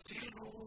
أحسنوا